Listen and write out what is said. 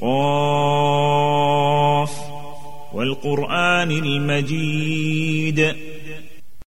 قاف والقرآن المجيد